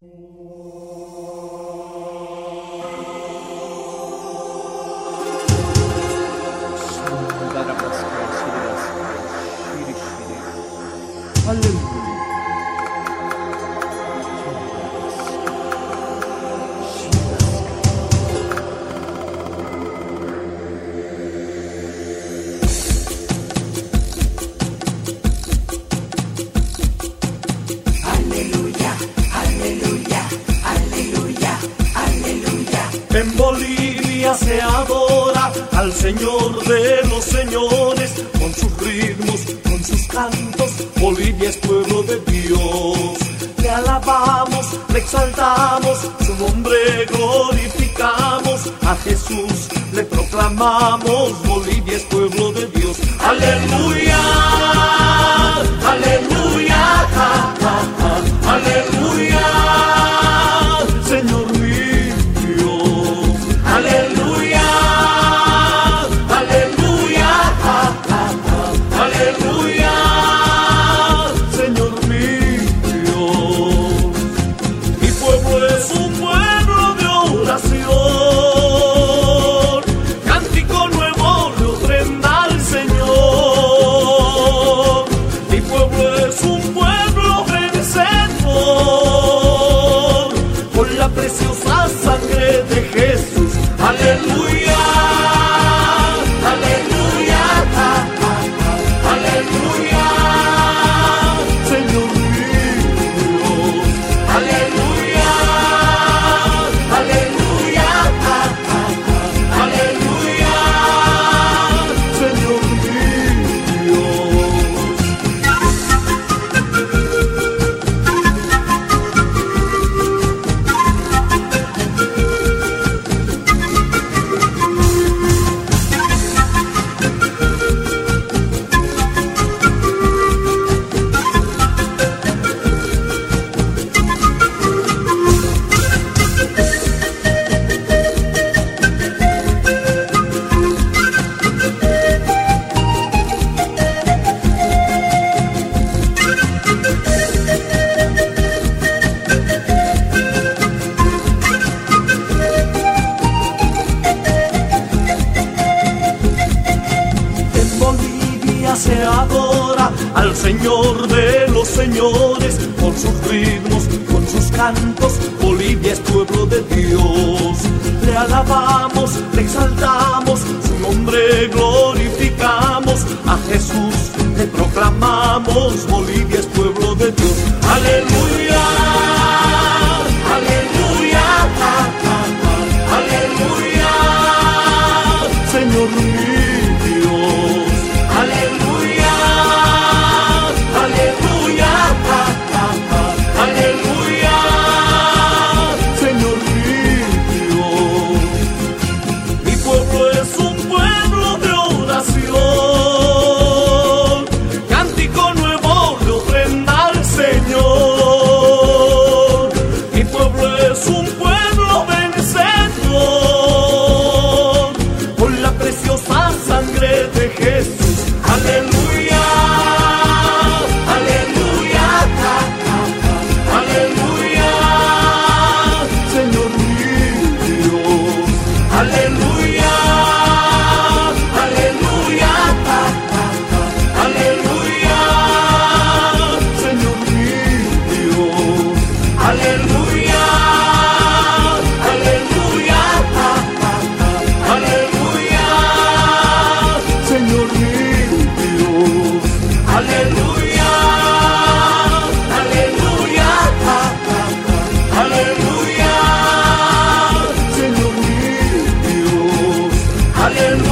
Oh. Al Señor de los señores con sus ritmos, con sus cantos. Bolivia es pueblo de Dios. Le alabamos, le exaltamos, su nombre glorificamos. A Jesús le proclamamos, Bolivia es pueblo de Dios. Aleluya, preciosa se adora al Señor de los señores con sus ritmos, con sus cantos. Bolivia es pueblo de Dios. Le alabamos, le exaltamos, su nombre glorificamos. A Jesús le proclamamos. Bolivia es pueblo de Dios. Hallelujah.